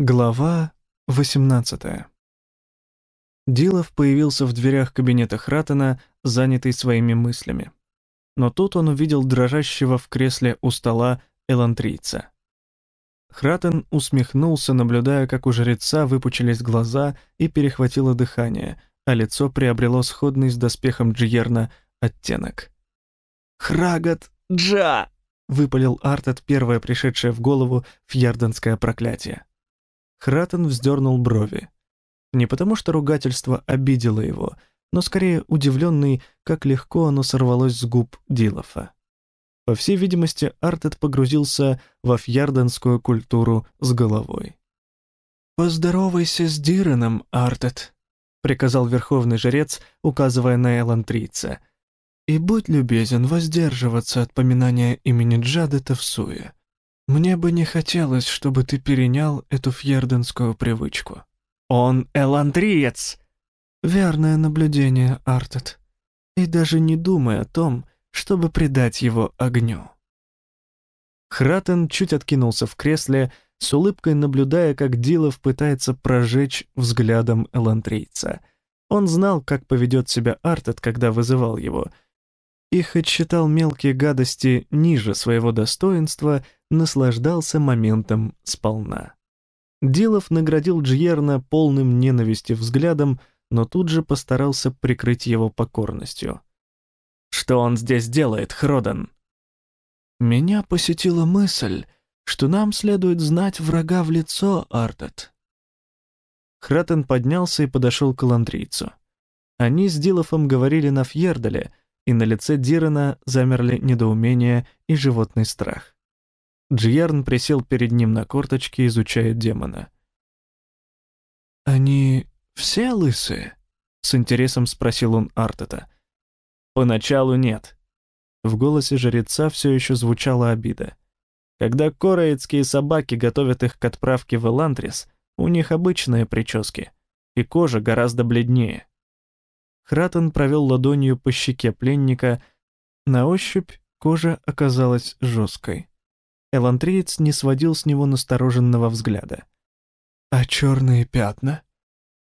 Глава 18 Дилов появился в дверях кабинета Хратена, занятый своими мыслями. Но тут он увидел дрожащего в кресле у стола элантрийца. Хратен усмехнулся, наблюдая, как у жреца выпучились глаза и перехватило дыхание, а лицо приобрело сходный с доспехом Джиерна оттенок. «Храгат Джа!» — выпалил Артет, первое пришедшее в голову фьярденское проклятие. Хратен вздернул брови. Не потому что ругательство обидело его, но скорее удивленный, как легко оно сорвалось с губ Дилофа. По всей видимости, Артет погрузился во фьярденскую культуру с головой. «Поздоровайся с Диреном, Артет», — приказал верховный жрец, указывая на элантрийца. «И будь любезен воздерживаться от поминания имени Джадета в суе. Мне бы не хотелось, чтобы ты перенял эту фьерденскую привычку. Он эландриец! Верное наблюдение, Артет. И даже не думай о том, чтобы предать его огню. Хратен чуть откинулся в кресле, с улыбкой наблюдая, как Дилов пытается прожечь взглядом элантрийца. Он знал, как поведет себя Артет, когда вызывал его — и хоть считал мелкие гадости ниже своего достоинства, наслаждался моментом сполна. Дилов наградил Джьерна полным ненависти взглядом, но тут же постарался прикрыть его покорностью. «Что он здесь делает, Хродан?» «Меня посетила мысль, что нам следует знать врага в лицо, Артет». Хратен поднялся и подошел к ландрийцу. Они с Дилофом говорили на Фьердале, и на лице Дирена замерли недоумение и животный страх. Джиерн присел перед ним на корточки, изучая демона. «Они все лысые?» — с интересом спросил он Артета. «Поначалу нет». В голосе жреца все еще звучала обида. Когда кораицкие собаки готовят их к отправке в Элантрис, у них обычные прически, и кожа гораздо бледнее. Хратен провел ладонью по щеке пленника. На ощупь кожа оказалась жесткой. Элантриец не сводил с него настороженного взгляда. «А черные пятна?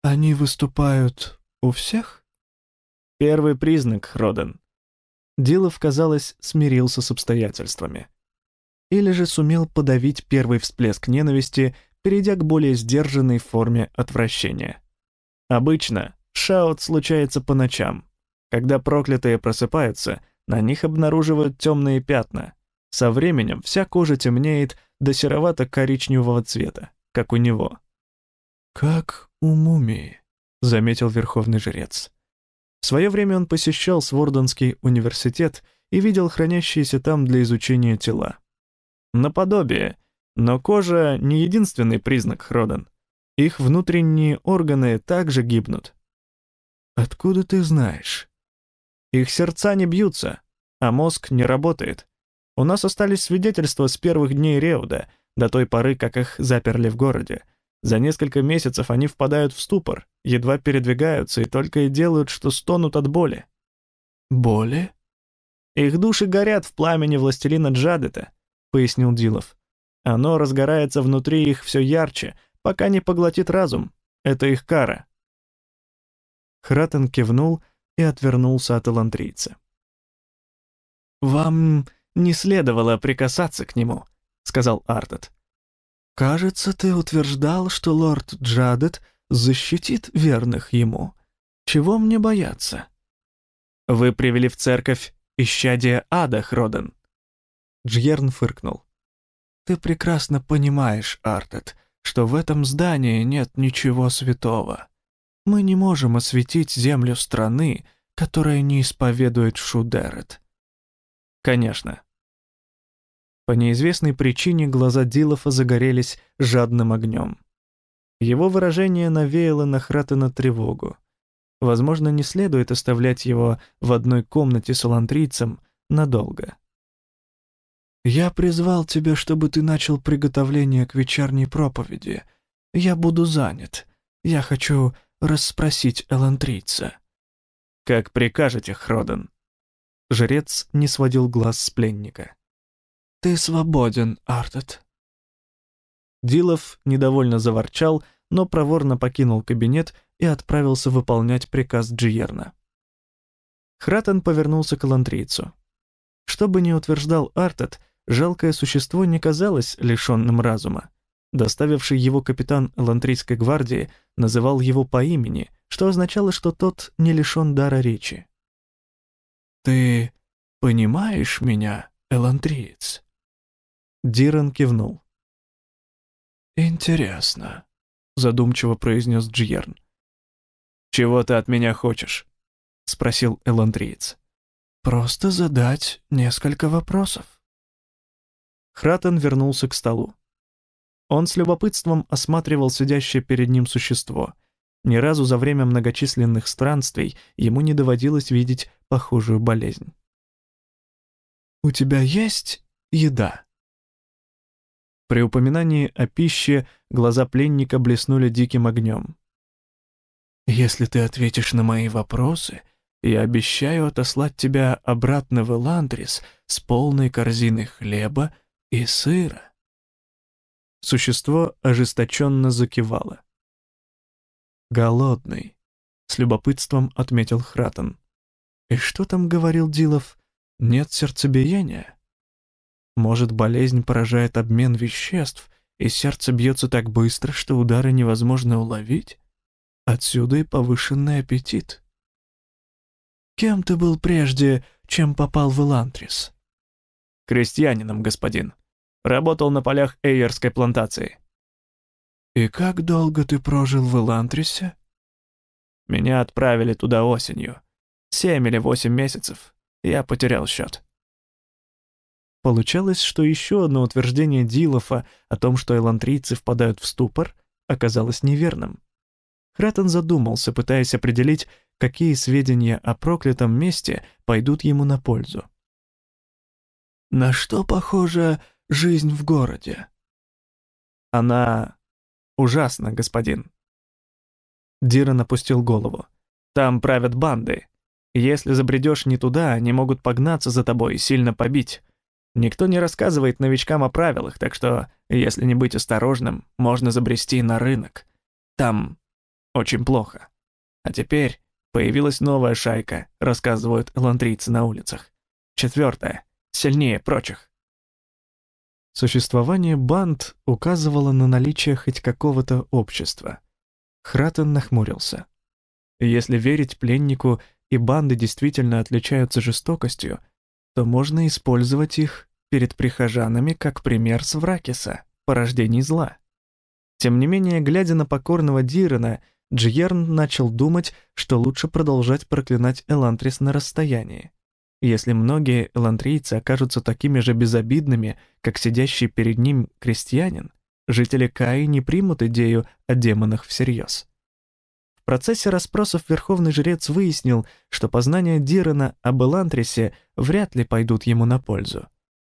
Они выступают у всех?» «Первый признак, Роден». Дилов, казалось, смирился с обстоятельствами. Или же сумел подавить первый всплеск ненависти, перейдя к более сдержанной форме отвращения. Обычно Шаут случается по ночам. Когда проклятые просыпаются, на них обнаруживают темные пятна. Со временем вся кожа темнеет до серовато-коричневого цвета, как у него. «Как у мумии», — заметил верховный жрец. В свое время он посещал Сворденский университет и видел хранящиеся там для изучения тела. Наподобие, но кожа — не единственный признак Хроден. Их внутренние органы также гибнут, «Откуда ты знаешь?» «Их сердца не бьются, а мозг не работает. У нас остались свидетельства с первых дней Реуда, до той поры, как их заперли в городе. За несколько месяцев они впадают в ступор, едва передвигаются и только и делают, что стонут от боли». «Боли?» «Их души горят в пламени властелина Джадета», — пояснил Дилов. «Оно разгорается внутри их все ярче, пока не поглотит разум. Это их кара». Хратен кивнул и отвернулся от эландрийца. «Вам не следовало прикасаться к нему», — сказал Артет. «Кажется, ты утверждал, что лорд Джадет защитит верных ему. Чего мне бояться?» «Вы привели в церковь исчадие ада, Хроден». Джьерн фыркнул. «Ты прекрасно понимаешь, Артет, что в этом здании нет ничего святого. Мы не можем осветить землю страны, которая не исповедует Шудерет. Конечно. По неизвестной причине глаза Дилофа загорелись жадным огнем. Его выражение навеяло на Хратена тревогу. Возможно, не следует оставлять его в одной комнате с алантрийцем надолго. «Я призвал тебя, чтобы ты начал приготовление к вечерней проповеди. Я буду занят. Я хочу расспросить элантрийца. «Как прикажете, Хроден?» Жрец не сводил глаз с пленника. «Ты свободен, Артет». Дилов недовольно заворчал, но проворно покинул кабинет и отправился выполнять приказ Джиерна. Хратен повернулся к лантрийцу. Что бы ни утверждал Артет, жалкое существо не казалось лишенным разума. Доставивший его капитан Элантрийской гвардии называл его по имени, что означало, что тот не лишен дара речи. «Ты понимаешь меня, Элантриец?» Диран кивнул. «Интересно», — задумчиво произнес Джиерн. «Чего ты от меня хочешь?» — спросил Элантриец. «Просто задать несколько вопросов». Хратен вернулся к столу. Он с любопытством осматривал сидящее перед ним существо. Ни разу за время многочисленных странствий ему не доводилось видеть похожую болезнь. «У тебя есть еда?» При упоминании о пище глаза пленника блеснули диким огнем. «Если ты ответишь на мои вопросы, я обещаю отослать тебя обратно в Эландрис с полной корзиной хлеба и сыра». Существо ожесточенно закивало. «Голодный», — с любопытством отметил Хратен. «И что там говорил Дилов? Нет сердцебиения?» «Может, болезнь поражает обмен веществ, и сердце бьется так быстро, что удары невозможно уловить? Отсюда и повышенный аппетит». «Кем ты был прежде, чем попал в Элантрис?» «Крестьянином, господин», Работал на полях Эйерской плантации. «И как долго ты прожил в Элантрисе?» «Меня отправили туда осенью. Семь или восемь месяцев. Я потерял счет». Получалось, что еще одно утверждение Дилофа о том, что элантрийцы впадают в ступор, оказалось неверным. Хратен задумался, пытаясь определить, какие сведения о проклятом месте пойдут ему на пользу. «На что похоже жизнь в городе?» «Она ужасна, господин». Диран опустил голову. «Там правят банды. Если забредешь не туда, они могут погнаться за тобой и сильно побить. Никто не рассказывает новичкам о правилах, так что, если не быть осторожным, можно забрести на рынок. Там очень плохо. А теперь появилась новая шайка, рассказывают элантрийцы на улицах. Четвертая, сильнее прочих. Существование банд указывало на наличие хоть какого-то общества. Хратен нахмурился. Если верить пленнику, и банды действительно отличаются жестокостью, то можно использовать их перед прихожанами как пример Свракиса, порождений зла. Тем не менее, глядя на покорного Дирена, Джиерн начал думать, что лучше продолжать проклинать Элантрис на расстоянии. Если многие элантрийцы окажутся такими же безобидными, как сидящий перед ним крестьянин, жители Каи не примут идею о демонах всерьез. В процессе расспросов верховный жрец выяснил, что познания Дирена об Элантрисе вряд ли пойдут ему на пользу.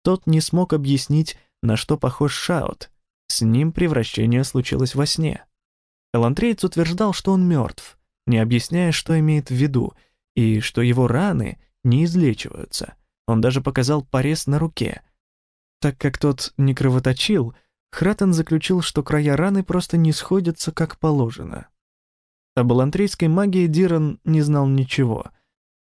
Тот не смог объяснить, на что похож Шаут. С ним превращение случилось во сне. Элантриец утверждал, что он мертв, не объясняя, что имеет в виду, и что его раны не излечиваются. Он даже показал порез на руке. Так как тот не кровоточил, Хратен заключил, что края раны просто не сходятся как положено. Об алантрийской магии Диран не знал ничего.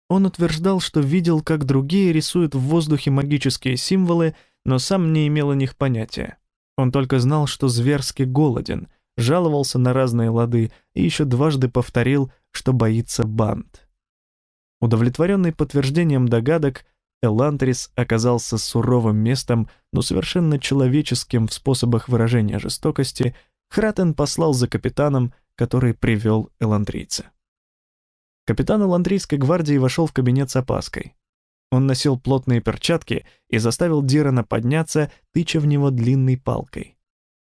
Он утверждал, что видел, как другие рисуют в воздухе магические символы, но сам не имел о них понятия. Он только знал, что зверски голоден, жаловался на разные лады и еще дважды повторил, что боится банд. Удовлетворенный подтверждением догадок, Элантрис оказался суровым местом, но совершенно человеческим в способах выражения жестокости, Хратен послал за капитаном, который привел элантрийца. Капитан элантрийской гвардии вошел в кабинет с опаской. Он носил плотные перчатки и заставил Дирана подняться, тыча в него длинной палкой.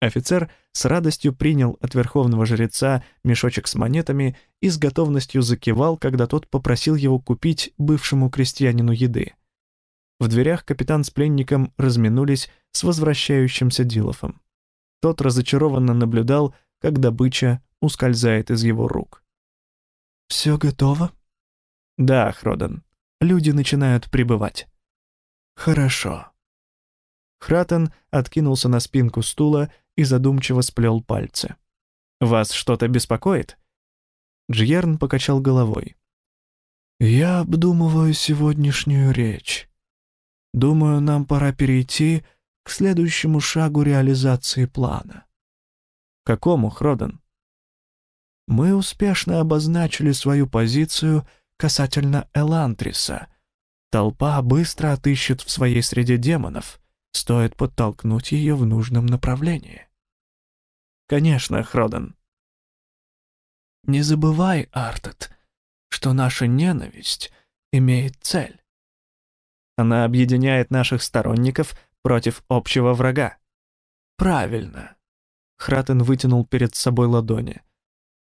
Офицер с радостью принял от верховного жреца мешочек с монетами и с готовностью закивал, когда тот попросил его купить бывшему крестьянину еды. В дверях капитан с пленником разминулись с возвращающимся Дилофом. Тот разочарованно наблюдал, как добыча ускользает из его рук. «Все готово?» «Да, Хродан. Люди начинают прибывать». «Хорошо». Хратен откинулся на спинку стула и задумчиво сплел пальцы. «Вас что-то беспокоит?» Джьерн покачал головой. «Я обдумываю сегодняшнюю речь. Думаю, нам пора перейти к следующему шагу реализации плана». «Какому, Хроден?» «Мы успешно обозначили свою позицию касательно Элантриса. Толпа быстро отыщет в своей среде демонов, стоит подтолкнуть ее в нужном направлении». «Конечно, Хроден», не забывай, Артет, что наша ненависть имеет цель. Она объединяет наших сторонников против общего врага. Правильно. Хратен вытянул перед собой ладони.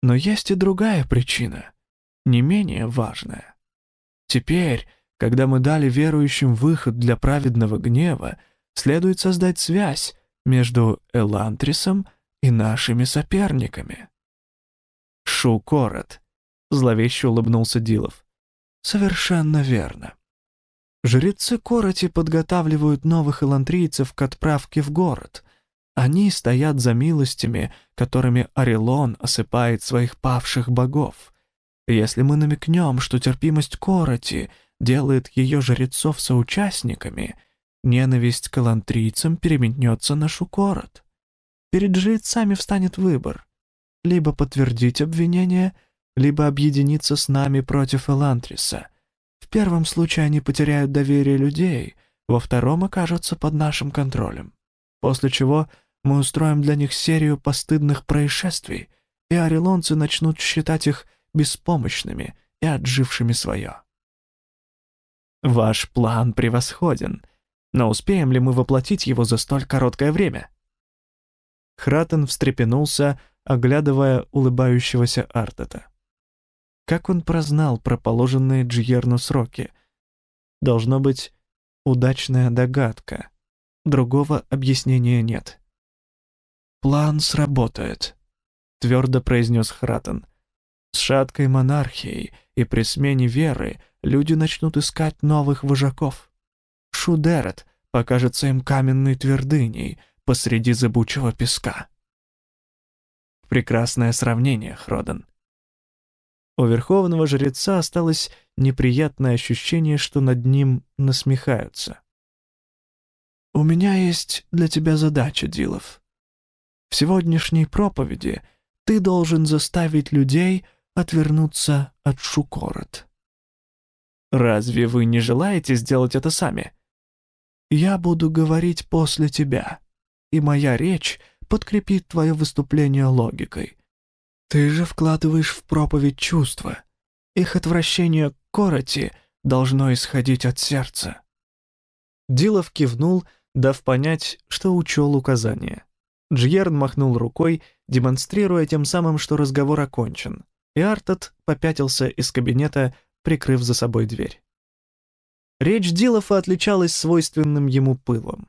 Но есть и другая причина, не менее важная. Теперь, когда мы дали верующим выход для праведного гнева, следует создать связь между Элантрисом и нашими соперниками. Шу-Корот», — зловеще улыбнулся Дилов. «Совершенно верно. Жрецы Короти подготавливают новых элантрийцев к отправке в город. Они стоят за милостями, которыми Орелон осыпает своих павших богов. Если мы намекнем, что терпимость Короти делает ее жрецов соучастниками, ненависть к элантрийцам переметнется на Шукорот. Перед жрецами встанет выбор либо подтвердить обвинение, либо объединиться с нами против Элантриса. В первом случае они потеряют доверие людей, во втором окажутся под нашим контролем. После чего мы устроим для них серию постыдных происшествий, и орелонцы начнут считать их беспомощными и отжившими свое. Ваш план превосходен, но успеем ли мы воплотить его за столь короткое время? Хратен встрепенулся, оглядывая улыбающегося Артета. Как он прознал про положенные Джиерну сроки? Должно быть, удачная догадка. Другого объяснения нет. «План сработает», — твердо произнес Хратен. «С шаткой монархией и при смене веры люди начнут искать новых вожаков. Шудерет покажется им каменной твердыней посреди зыбучего песка». Прекрасное сравнение, Хроден. У верховного жреца осталось неприятное ощущение, что над ним насмехаются. «У меня есть для тебя задача, Дилов. В сегодняшней проповеди ты должен заставить людей отвернуться от Шукорот». «Разве вы не желаете сделать это сами?» «Я буду говорить после тебя, и моя речь — подкрепит твое выступление логикой. Ты же вкладываешь в проповедь чувства. Их отвращение к короти должно исходить от сердца». Дилов кивнул, дав понять, что учел указания. Джьерн махнул рукой, демонстрируя тем самым, что разговор окончен, и Артет попятился из кабинета, прикрыв за собой дверь. Речь Дилофа отличалась свойственным ему пылом.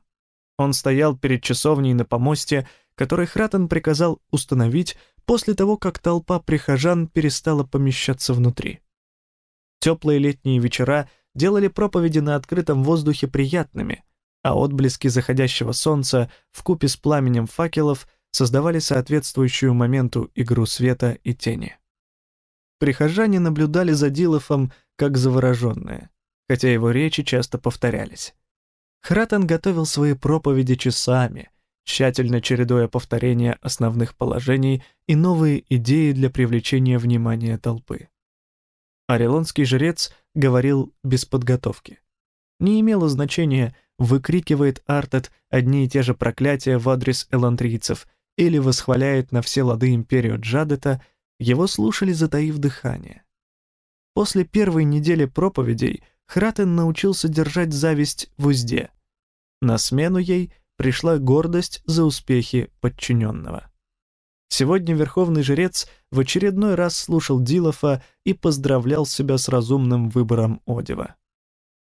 Он стоял перед часовней на помосте, который Хратен приказал установить после того, как толпа прихожан перестала помещаться внутри. Теплые летние вечера делали проповеди на открытом воздухе приятными, а отблески заходящего солнца в купе с пламенем факелов создавали соответствующую моменту игру света и тени. Прихожане наблюдали за Дилофом как завороженные, хотя его речи часто повторялись. Хратен готовил свои проповеди часами, тщательно чередуя повторения основных положений и новые идеи для привлечения внимания толпы. Орелонский жрец говорил без подготовки. Не имело значения, выкрикивает Артет одни и те же проклятия в адрес элантрийцев или восхваляет на все лады империю Джадета, его слушали, затаив дыхание. После первой недели проповедей Хратен научился держать зависть в узде. На смену ей пришла гордость за успехи подчиненного. Сегодня верховный жрец в очередной раз слушал Дилофа и поздравлял себя с разумным выбором Одева.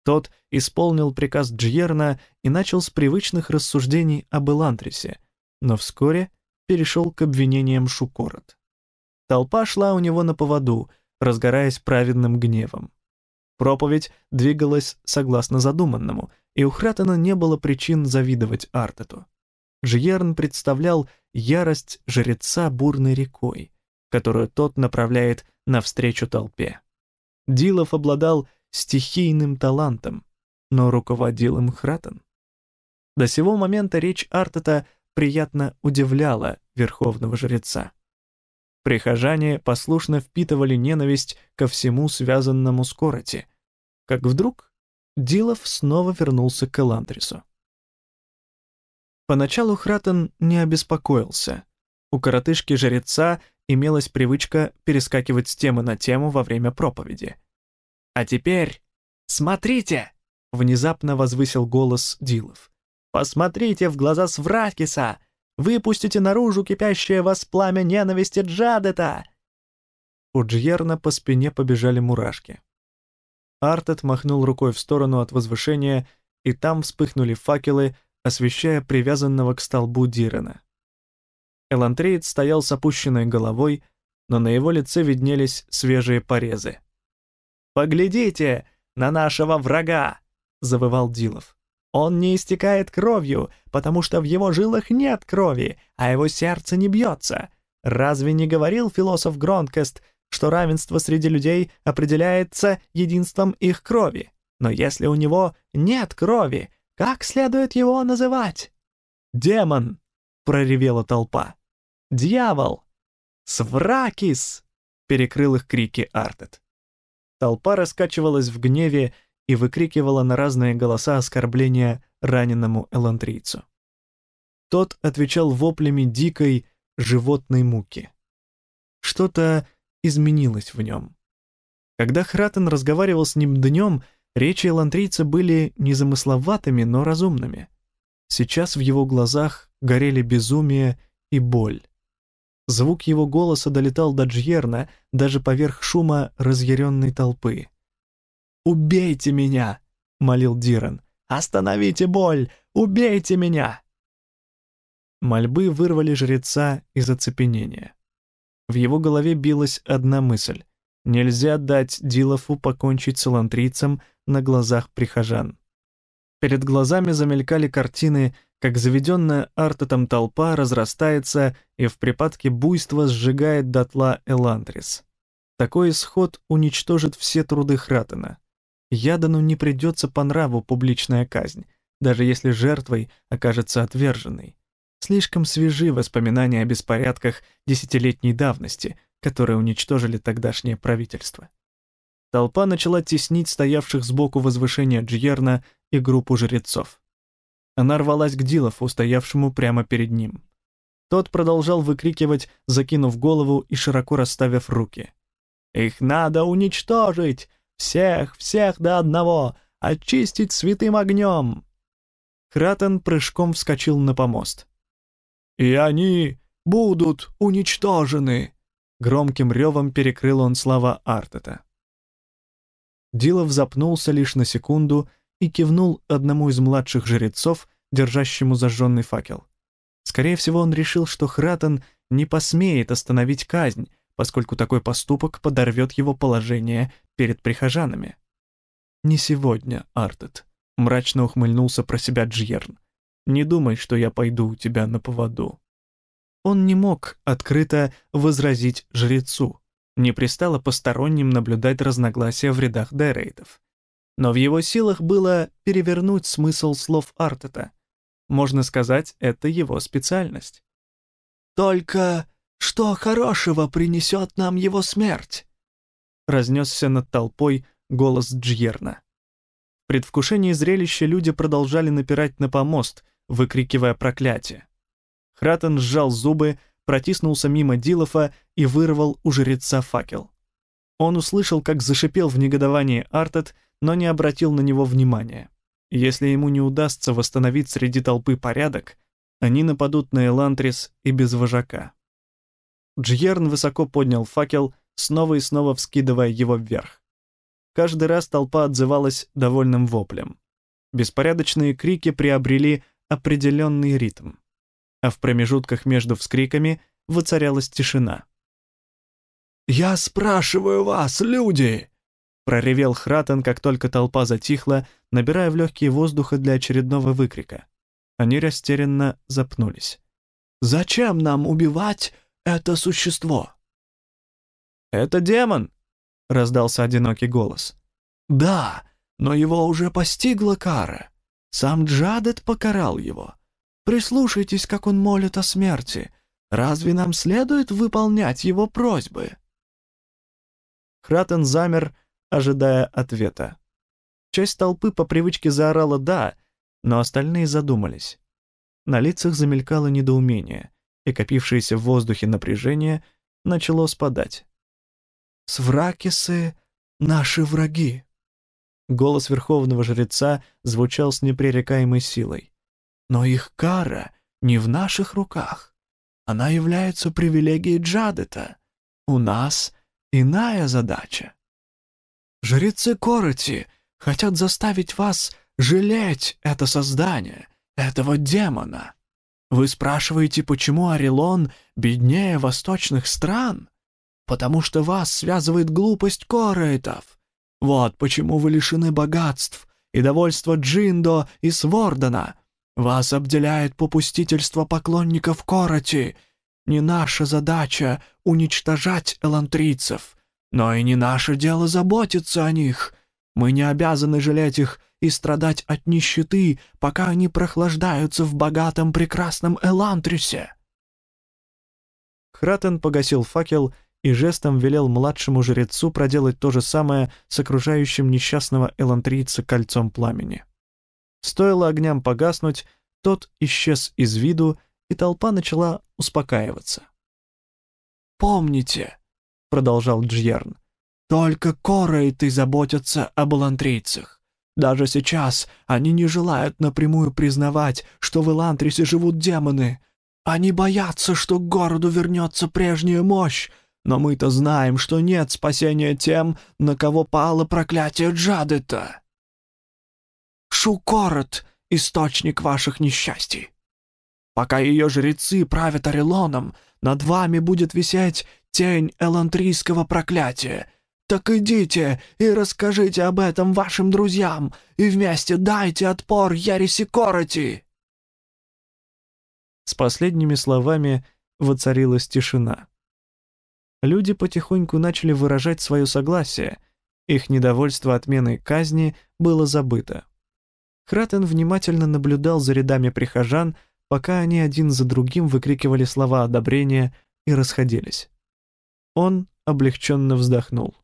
Тот исполнил приказ Джьерна и начал с привычных рассуждений об Элантрисе, но вскоре перешел к обвинениям Шукорот. Толпа шла у него на поводу, разгораясь праведным гневом. Проповедь двигалась согласно задуманному, и у Хратена не было причин завидовать Артету. Жьерн представлял ярость жреца бурной рекой, которую тот направляет навстречу толпе. Дилов обладал стихийным талантом, но руководил им Хратен. До сего момента речь Артета приятно удивляла верховного жреца. Прихожане послушно впитывали ненависть ко всему связанному с Короти, как вдруг Дилов снова вернулся к Эландрису. Поначалу Хратен не обеспокоился. У коротышки-жреца имелась привычка перескакивать с темы на тему во время проповеди. «А теперь смотрите!» — внезапно возвысил голос Дилов. «Посмотрите в глаза Свракиса! Выпустите наружу кипящее вас пламя ненависти Джадета!» У Джьерна по спине побежали мурашки. Артет махнул рукой в сторону от возвышения, и там вспыхнули факелы, освещая привязанного к столбу Дирена. Элантреец стоял с опущенной головой, но на его лице виднелись свежие порезы. «Поглядите на нашего врага!» — завывал Дилов. «Он не истекает кровью, потому что в его жилах нет крови, а его сердце не бьется. Разве не говорил философ Гронкест, что равенство среди людей определяется единством их крови? Но если у него нет крови, как следует его называть? «Демон!» — проревела толпа. «Дьявол!» «Свракис!» — перекрыл их крики Артет. Толпа раскачивалась в гневе и выкрикивала на разные голоса оскорбления раненому элантрийцу. Тот отвечал воплями дикой животной муки. Что-то изменилось в нем. Когда Хратен разговаривал с ним днем, Речи элантрийца были незамысловатыми, но разумными. Сейчас в его глазах горели безумие и боль. Звук его голоса долетал до Джьерна даже поверх шума разъяренной толпы. «Убейте меня!» — молил Диран. «Остановите боль! Убейте меня!» Мольбы вырвали жреца из оцепенения. В его голове билась одна мысль. Нельзя дать Дилофу покончить с элантрийцем на глазах прихожан. Перед глазами замелькали картины, как заведенная артетом толпа разрастается и в припадке буйства сжигает дотла Эландрис. Такой исход уничтожит все труды Хратена. Ядану не придется по нраву публичная казнь, даже если жертвой окажется отверженной. Слишком свежи воспоминания о беспорядках десятилетней давности, которые уничтожили тогдашнее правительство. Толпа начала теснить стоявших сбоку возвышения Джьерна и группу жрецов. Она рвалась к Дилофу, стоявшему прямо перед ним. Тот продолжал выкрикивать, закинув голову и широко расставив руки. «Их надо уничтожить! Всех, всех до одного! Очистить святым огнем!» Хратен прыжком вскочил на помост. «И они будут уничтожены!» Громким ревом перекрыл он слова Артета. Дилов запнулся лишь на секунду и кивнул одному из младших жрецов, держащему зажженный факел. Скорее всего, он решил, что Хратен не посмеет остановить казнь, поскольку такой поступок подорвет его положение перед прихожанами. «Не сегодня, Артет», — мрачно ухмыльнулся про себя Джьерн. «Не думай, что я пойду у тебя на поводу». Он не мог открыто возразить жрецу, не пристало посторонним наблюдать разногласия в рядах Дерейтов. Но в его силах было перевернуть смысл слов Артета. Можно сказать, это его специальность. «Только что хорошего принесет нам его смерть?» Разнесся над толпой голос Джьерна. В предвкушении зрелища люди продолжали напирать на помост, выкрикивая проклятие. Хратен сжал зубы, протиснулся мимо Дилофа и вырвал у жреца факел. Он услышал, как зашипел в негодовании Артет, но не обратил на него внимания. Если ему не удастся восстановить среди толпы порядок, они нападут на Элантрис и без вожака. Джьерн высоко поднял факел, снова и снова вскидывая его вверх. Каждый раз толпа отзывалась довольным воплем. Беспорядочные крики приобрели определенный ритм а в промежутках между вскриками воцарялась тишина. «Я спрашиваю вас, люди!» — проревел Хратен, как только толпа затихла, набирая в легкие воздуха для очередного выкрика. Они растерянно запнулись. «Зачем нам убивать это существо?» «Это демон!» — раздался одинокий голос. «Да, но его уже постигла кара. Сам Джадет покарал его. Прислушайтесь, как он молит о смерти. Разве нам следует выполнять его просьбы?» Хратен замер, ожидая ответа. Часть толпы по привычке заорала «да», но остальные задумались. На лицах замелькало недоумение, и копившееся в воздухе напряжение начало спадать. «Свракисы — наши враги!» Голос верховного жреца звучал с непререкаемой силой. «Но их кара не в наших руках. Она является привилегией Джадета. У нас иная задача. Жрецы Короти хотят заставить вас жалеть это создание, этого демона. Вы спрашиваете, почему Орелон беднее восточных стран? Потому что вас связывает глупость Корейтов. Вот почему вы лишены богатств и довольства Джиндо и Свордена. Вас обделяет попустительство поклонников Короти. Не наша задача уничтожать элантрийцев, но и не наше дело заботиться о них. Мы не обязаны жалеть их и страдать от нищеты, пока они прохлаждаются в богатом прекрасном Элантрисе. Хратен погасил факел и жестом велел младшему жрецу проделать то же самое с окружающим несчастного элантрийца кольцом пламени. Стоило огням погаснуть, тот исчез из виду, и толпа начала успокаиваться. «Помните», — продолжал Джьерн, — «только корейты заботятся об элантрийцах. Даже сейчас они не желают напрямую признавать, что в Элантрисе живут демоны. Они боятся, что к городу вернется прежняя мощь, но мы-то знаем, что нет спасения тем, на кого пало проклятие Джадета. Шукорот — источник ваших несчастий. Пока ее жрецы правят Орелоном, над вами будет висеть тень элантрийского проклятия — так идите и расскажите об этом вашим друзьям, и вместе дайте отпор Яриси Короти!» С последними словами воцарилась тишина. Люди потихоньку начали выражать свое согласие, их недовольство отменой казни было забыто. Хратен внимательно наблюдал за рядами прихожан, пока они один за другим выкрикивали слова одобрения и расходились. Он облегченно вздохнул.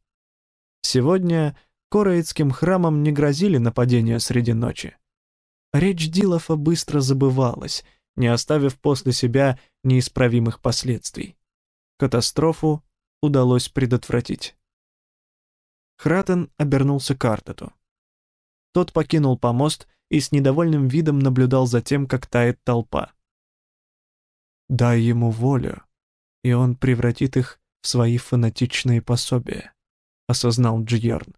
Сегодня Кораицким храмам не грозили нападения среди ночи. Речь Дилофа быстро забывалась, не оставив после себя неисправимых последствий. Катастрофу удалось предотвратить. Хратен обернулся к Артету. Тот покинул помост и с недовольным видом наблюдал за тем, как тает толпа. «Дай ему волю, и он превратит их в свои фанатичные пособия», осознал Джиерн.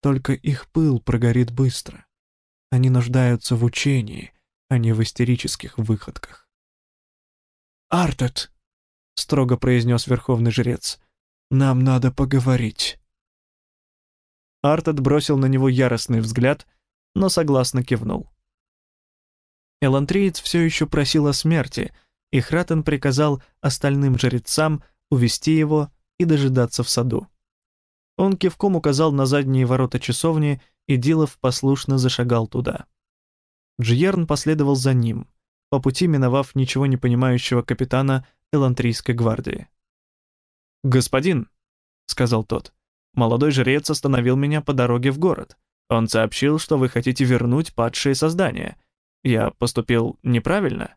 Только их пыл прогорит быстро. Они нуждаются в учении, а не в истерических выходках. «Артет!» — строго произнес верховный жрец. «Нам надо поговорить». Артет бросил на него яростный взгляд, но согласно кивнул. Элантриец все еще просил о смерти, и Хратен приказал остальным жрецам увести его и дожидаться в саду. Он кивком указал на задние ворота часовни, и Дилов послушно зашагал туда. Джиерн последовал за ним, по пути миновав ничего не понимающего капитана Элантрийской гвардии. «Господин», — сказал тот, — «молодой жрец остановил меня по дороге в город. Он сообщил, что вы хотите вернуть падшие создания. Я поступил неправильно?»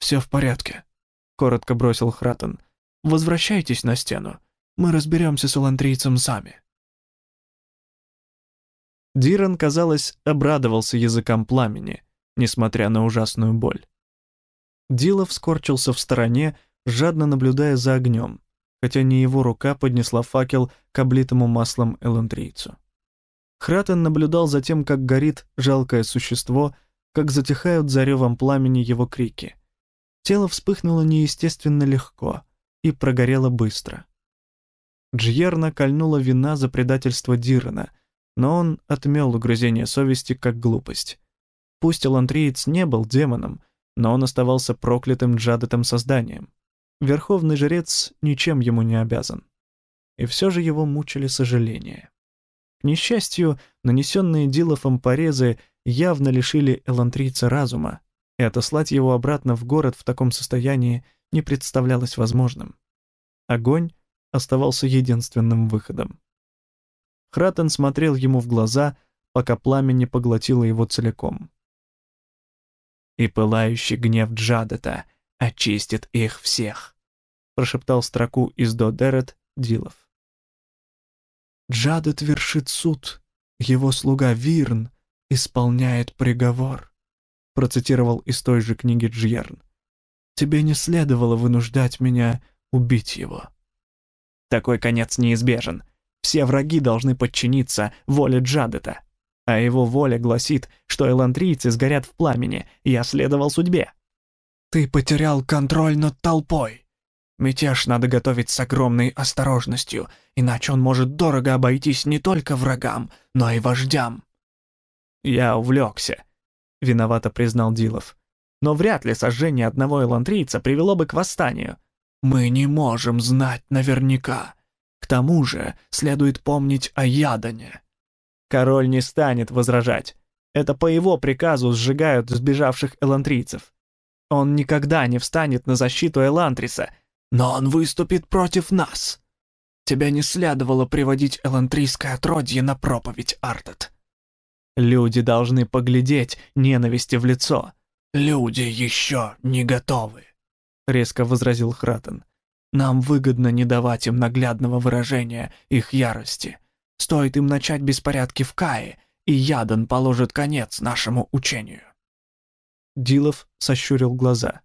«Все в порядке», — коротко бросил Хратен. «Возвращайтесь на стену. Мы разберемся с улантрийцем сами». Диран, казалось, обрадовался языкам пламени, несмотря на ужасную боль. Дилов скорчился в стороне, жадно наблюдая за огнем, хотя не его рука поднесла факел к облитому маслом элантрийцу. Хратен наблюдал за тем, как горит жалкое существо, как затихают за ревом пламени его крики. Тело вспыхнуло неестественно легко и прогорело быстро. Джьерна кольнула вина за предательство Дирана, но он отмел угрызение совести как глупость. Пусть Элантриец не был демоном, но он оставался проклятым Джадетом созданием. Верховный жрец ничем ему не обязан. И все же его мучили сожаления. К несчастью, нанесенные Дилофом порезы явно лишили элантрийца разума, и отослать его обратно в город в таком состоянии не представлялось возможным. Огонь оставался единственным выходом. Хратен смотрел ему в глаза, пока пламя не поглотило его целиком. «И пылающий гнев Джадета очистит их всех», прошептал строку из Додерет Дилов. «Джадет вершит суд, его слуга Вирн исполняет приговор», процитировал из той же книги Джьерн. «Тебе не следовало вынуждать меня убить его». Такой конец неизбежен. Все враги должны подчиниться воле Джадета. А его воля гласит, что элантрийцы сгорят в пламени, я следовал судьбе. Ты потерял контроль над толпой. Мятеж надо готовить с огромной осторожностью, иначе он может дорого обойтись не только врагам, но и вождям. Я увлекся, виновато признал Дилов. Но вряд ли сожжение одного элантрийца привело бы к восстанию. Мы не можем знать наверняка. К тому же следует помнить о Ядане. Король не станет возражать. Это по его приказу сжигают сбежавших элантрийцев. Он никогда не встанет на защиту Элантриса. Но он выступит против нас. Тебя не следовало приводить элантрийское отродье на проповедь, Артет. Люди должны поглядеть ненависти в лицо. Люди еще не готовы резко возразил Хратен. Нам выгодно не давать им наглядного выражения их ярости. Стоит им начать беспорядки в Кае, и Ядан положит конец нашему учению. Дилов сощурил глаза.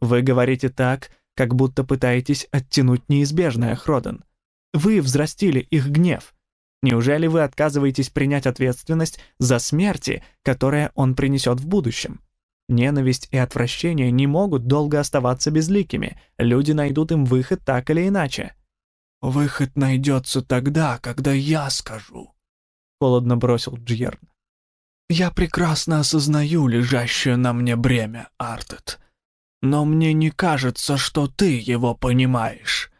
Вы говорите так, как будто пытаетесь оттянуть неизбежное, Хроден. Вы взрастили их гнев. Неужели вы отказываетесь принять ответственность за смерти, которые он принесет в будущем? Ненависть и отвращение не могут долго оставаться безликими, люди найдут им выход так или иначе. «Выход найдется тогда, когда я скажу», — холодно бросил Джерн. «Я прекрасно осознаю лежащее на мне бремя, Артет, но мне не кажется, что ты его понимаешь.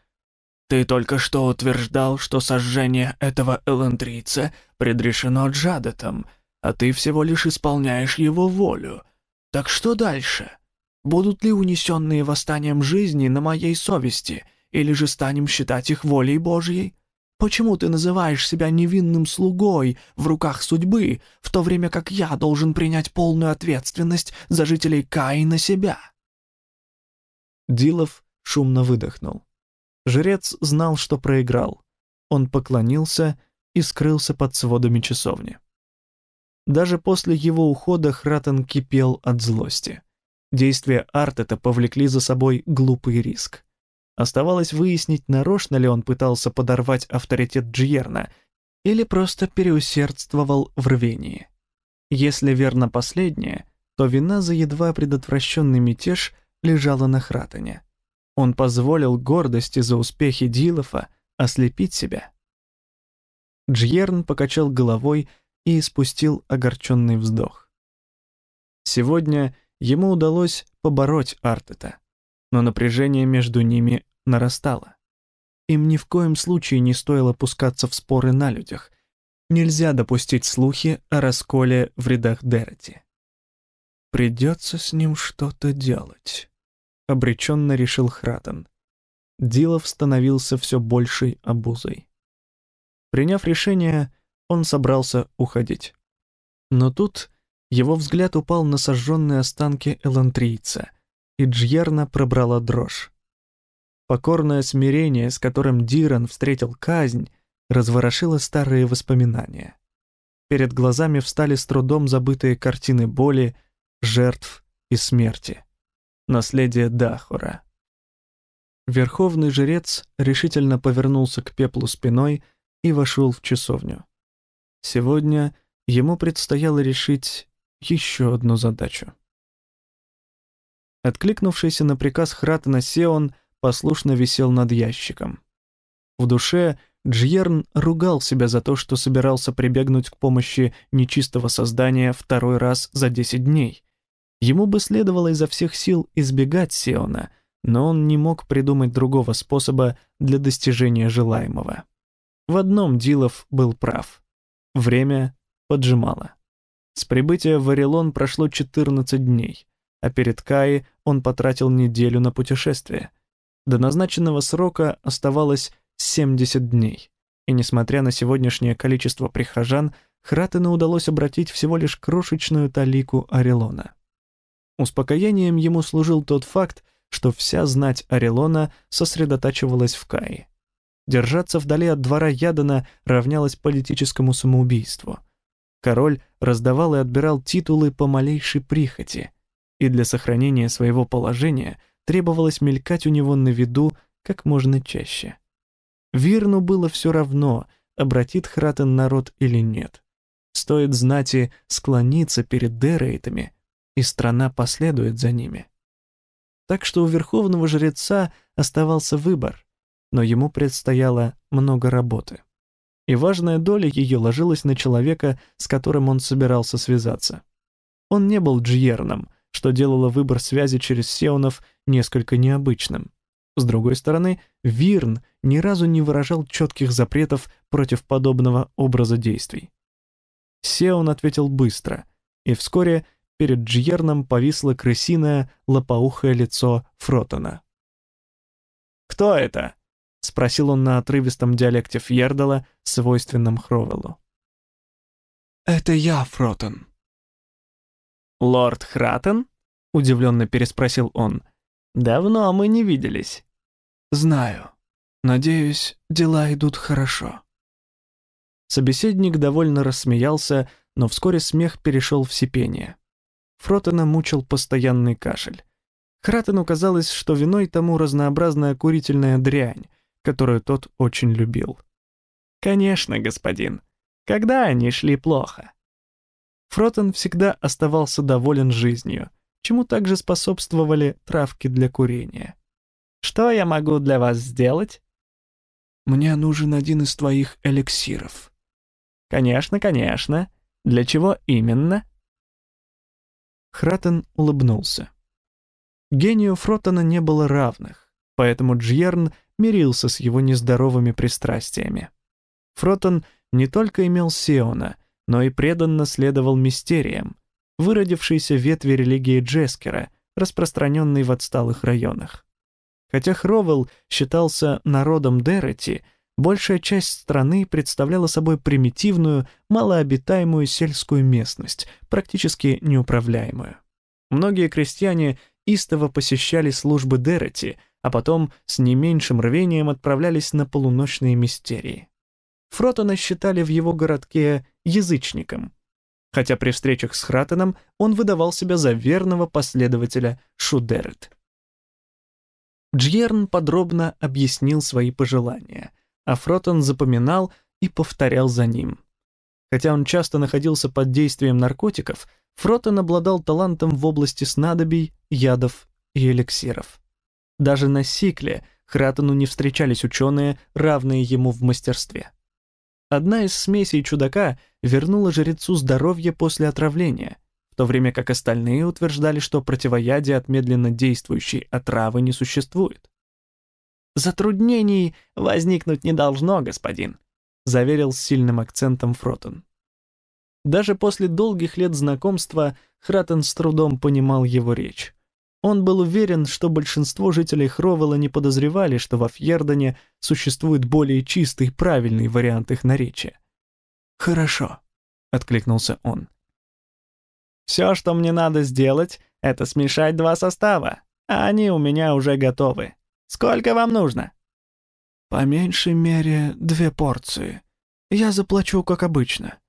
Ты только что утверждал, что сожжение этого элантрийца предрешено Джадетом, а ты всего лишь исполняешь его волю». Так что дальше? Будут ли унесенные восстанием жизни на моей совести, или же станем считать их волей Божьей? Почему ты называешь себя невинным слугой в руках судьбы, в то время как я должен принять полную ответственность за жителей Каи на себя?» Дилов шумно выдохнул. Жрец знал, что проиграл. Он поклонился и скрылся под сводами часовни. Даже после его ухода Хратен кипел от злости. Действия Артета повлекли за собой глупый риск. Оставалось выяснить, нарочно ли он пытался подорвать авторитет Джиерна или просто переусердствовал в рвении. Если верно последнее, то вина за едва предотвращенный мятеж лежала на Хратене. Он позволил гордости за успехи Дилофа ослепить себя. Джьерн покачал головой и испустил огорченный вздох. Сегодня ему удалось побороть Артета, но напряжение между ними нарастало. Им ни в коем случае не стоило пускаться в споры на людях. Нельзя допустить слухи о расколе в рядах Дероти. «Придется с ним что-то делать», — обреченно решил Хратен. Дилов становился все большей обузой. Приняв решение, он собрался уходить. Но тут его взгляд упал на сожженные останки элантрийца, и Джьерна пробрала дрожь. Покорное смирение, с которым Диран встретил казнь, разворошило старые воспоминания. Перед глазами встали с трудом забытые картины боли, жертв и смерти. Наследие Дахора. Верховный жрец решительно повернулся к пеплу спиной и вошел в часовню. Сегодня ему предстояло решить еще одну задачу. Откликнувшийся на приказ Хратена Сеон послушно висел над ящиком. В душе Джьерн ругал себя за то, что собирался прибегнуть к помощи нечистого создания второй раз за 10 дней. Ему бы следовало изо всех сил избегать Сиона, но он не мог придумать другого способа для достижения желаемого. В одном Дилов был прав. Время поджимало. С прибытия в Орелон прошло 14 дней, а перед Каи он потратил неделю на путешествие. До назначенного срока оставалось 70 дней, и несмотря на сегодняшнее количество прихожан, Хратену удалось обратить всего лишь крошечную талику Орелона. Успокоением ему служил тот факт, что вся знать Орелона сосредотачивалась в Каи. Держаться вдали от двора Ядана равнялось политическому самоубийству. Король раздавал и отбирал титулы по малейшей прихоти, и для сохранения своего положения требовалось мелькать у него на виду как можно чаще. Вирну было все равно, обратит Хратен народ или нет. Стоит знати склониться перед Дерейтами, и страна последует за ними. Так что у верховного жреца оставался выбор, но ему предстояло много работы. И важная доля ее ложилась на человека, с которым он собирался связаться. Он не был джиерном, что делало выбор связи через сеунов несколько необычным. С другой стороны, Вирн ни разу не выражал четких запретов против подобного образа действий. Сеун ответил быстро, и вскоре перед Джьерном повисло крысиное лопоухое лицо Фротона. «Кто это?» — спросил он на отрывистом диалекте Фьердала, свойственном Хровелу. «Это я, Фротон». «Лорд Хратен?» — удивленно переспросил он. «Давно мы не виделись». «Знаю. Надеюсь, дела идут хорошо». Собеседник довольно рассмеялся, но вскоре смех перешел в сипение. Фротена мучил постоянный кашель. Хратену казалось, что виной тому разнообразная курительная дрянь, которую тот очень любил. «Конечно, господин. Когда они шли плохо?» Фротен всегда оставался доволен жизнью, чему также способствовали травки для курения. Что я могу для вас сделать?» «Мне нужен один из твоих эликсиров». «Конечно, конечно. Для чего именно?» Хратен улыбнулся. Гению Фротона не было равных, поэтому Джьерн мирился с его нездоровыми пристрастиями. Фротон не только имел Сеона, но и преданно следовал мистериям, выродившейся ветви религии Джескера, распространенной в отсталых районах. Хотя Хровел считался народом Дерети, большая часть страны представляла собой примитивную, малообитаемую сельскую местность, практически неуправляемую. Многие крестьяне истово посещали службы Дерети, а потом с не меньшим рвением отправлялись на полуночные мистерии. Фротона считали в его городке язычником, хотя при встречах с Хратеном он выдавал себя за верного последователя Шудерет. Джьерн подробно объяснил свои пожелания, а Фротон запоминал и повторял за ним. Хотя он часто находился под действием наркотиков, Фротон обладал талантом в области снадобий, ядов и эликсиров. Даже на Сикле Хратону не встречались ученые, равные ему в мастерстве. Одна из смесей чудака вернула жрецу здоровье после отравления — в то время как остальные утверждали, что противоядия от медленно действующей отравы не существует. «Затруднений возникнуть не должно, господин», — заверил с сильным акцентом Фротон. Даже после долгих лет знакомства Хратен с трудом понимал его речь. Он был уверен, что большинство жителей Хровела не подозревали, что во Фьердоне существует более чистый, правильный вариант их наречия. «Хорошо», — откликнулся он. Все, что мне надо сделать, это смешать два состава, а они у меня уже готовы. Сколько вам нужно?» «По меньшей мере две порции. Я заплачу, как обычно».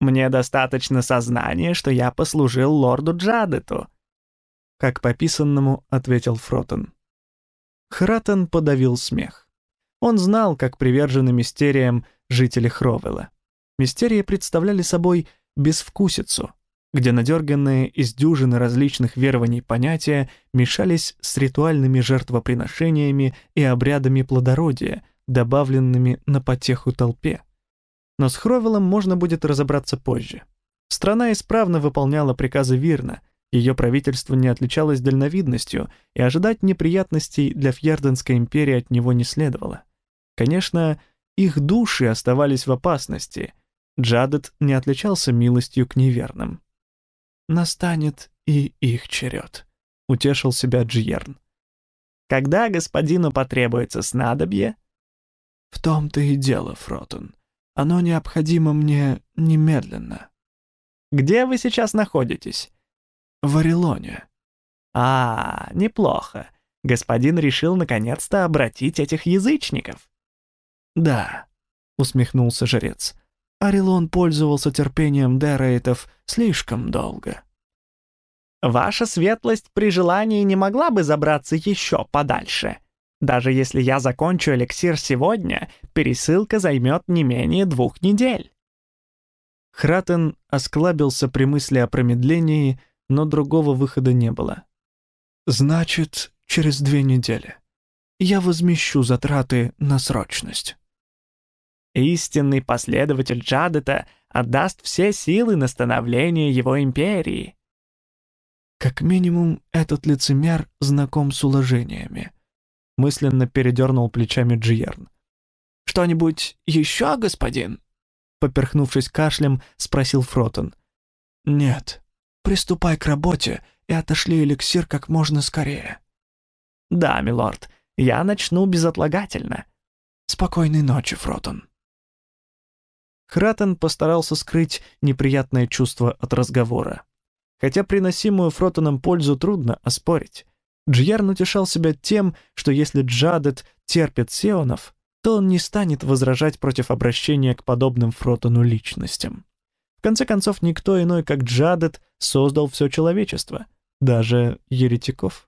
«Мне достаточно сознания, что я послужил лорду Джадету», — как по писанному ответил Фротон. Хратен подавил смех. Он знал, как привержены мистериям жители Хровела. Мистерии представляли собой безвкусицу — где надерганные из дюжины различных верований понятия мешались с ритуальными жертвоприношениями и обрядами плодородия, добавленными на потеху толпе. Но с Хровелом можно будет разобраться позже. Страна исправно выполняла приказы Вирна, ее правительство не отличалось дальновидностью, и ожидать неприятностей для Фьерденской империи от него не следовало. Конечно, их души оставались в опасности. Джадет не отличался милостью к неверным. «Настанет и их черед», — утешил себя Джиерн. «Когда господину потребуется снадобье?» «В том-то и дело, Фротон. Оно необходимо мне немедленно». «Где вы сейчас находитесь?» В Орелоне. А, неплохо. Господин решил наконец-то обратить этих язычников. Да, усмехнулся жрец. Орелон пользовался терпением Дерейтов слишком долго. Ваша светлость при желании не могла бы забраться еще подальше. Даже если я закончу эликсир сегодня, пересылка займет не менее двух недель. Хратен осклабился при мысли о промедлении, но другого выхода не было. «Значит, через две недели. Я возмещу затраты на срочность». Истинный последователь Джадета отдаст все силы на становление его империи. Как минимум, этот лицемер знаком с уложениями. Мысленно передернул плечами Джиерн. «Что-нибудь еще, господин?» Поперхнувшись кашлем, спросил Фротон. «Нет», Приступай к работе и отошли эликсир как можно скорее». «Да, милорд, я начну безотлагательно». «Спокойной ночи, Фротон». Хратен постарался скрыть неприятное чувство от разговора. Хотя приносимую Фротоном пользу трудно оспорить. Джиярн утешал себя тем, что если Джадет терпит Сеонов, то он не станет возражать против обращения к подобным Фротону личностям. В конце концов, никто иной, как Джадет, создал все человечество, даже еретиков.